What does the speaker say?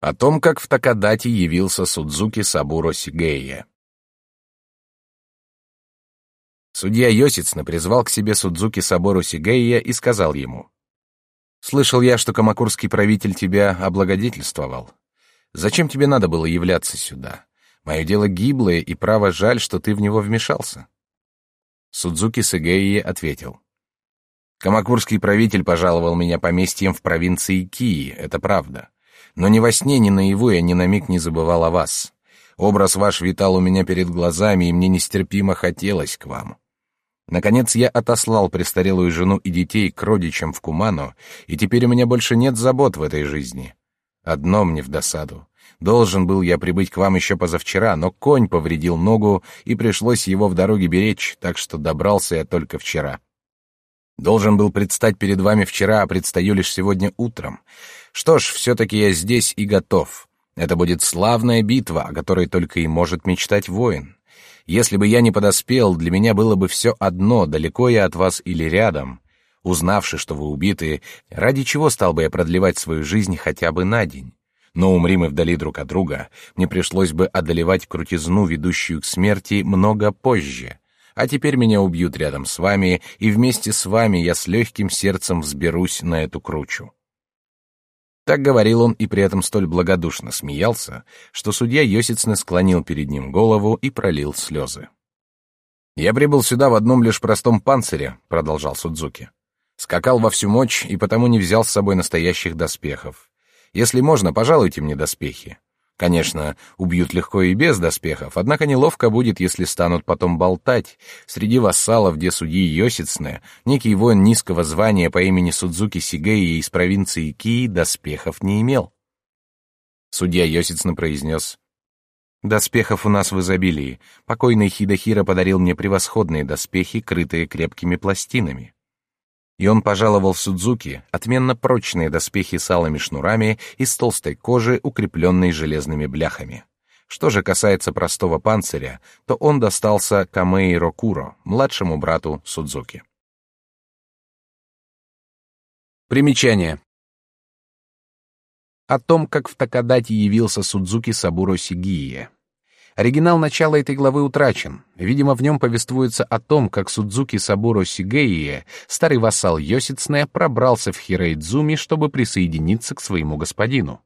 О том, как в Такадате явился Судзуки Сабуро Сигея. Судья Йосицна призвал к себе Судзуки Сабуру Сигея и сказал ему, «Слышал я, что камакурский правитель тебя облагодетельствовал. Зачем тебе надо было являться сюда? Мое дело гиблое, и право жаль, что ты в него вмешался». Судзуки Сигея ответил, «Камакурский правитель пожаловал меня поместьем в провинции Кии, это правда. Но ни во сне, ни наяву я ни на миг не забывал о вас. Образ ваш витал у меня перед глазами, и мне нестерпимо хотелось к вам. Наконец я отослал престарелую жену и детей к родичам в Куману, и теперь у меня больше нет забот в этой жизни. Одно мне в досаду. Должен был я прибыть к вам еще позавчера, но конь повредил ногу, и пришлось его в дороге беречь, так что добрался я только вчера. Должен был предстать перед вами вчера, а предстаю лишь сегодня утром. Что ж, все-таки я здесь и готов. Это будет славная битва, о которой только и может мечтать воин. Если бы я не подоспел, для меня было бы все одно, далеко я от вас или рядом. Узнавши, что вы убиты, ради чего стал бы я продлевать свою жизнь хотя бы на день? Но умри мы вдали друг от друга, мне пришлось бы одолевать крутизну, ведущую к смерти, много позже. А теперь меня убьют рядом с вами, и вместе с вами я с легким сердцем взберусь на эту кручу. Так говорил он и при этом столь благодушно смеялся, что судья Йосицны склонил перед ним голову и пролил слезы. «Я прибыл сюда в одном лишь простом панцире», — продолжал Судзуки. «Скакал во всю мощь и потому не взял с собой настоящих доспехов. Если можно, пожалуйте мне доспехи. Конечно, убьют легко и без доспехов, однако неловко будет, если станут потом болтать. Среди вассалов, где судьи Йосицне, некий воин низкого звания по имени Судзуки Сигеи из провинции Ки доспехов не имел. Судья Йосицне произнес, «Доспехов у нас в изобилии. Покойный Хидахира подарил мне превосходные доспехи, крытые крепкими пластинами и он пожаловал Судзуки отменно прочные доспехи с алыми шнурами из толстой кожи, укрепленной железными бляхами. Что же касается простого панциря, то он достался Камei Рокуро, младшему брату Судзуки. Примечание. О том, как в Такадате явился Судзуки Сабуро Сигие. Оригинал начала этой главы утрачен. Видимо, в нем повествуется о том, как Судзуки Сабуро Сигеие, старый вассал Йосицне, пробрался в Хирейдзуми, чтобы присоединиться к своему господину.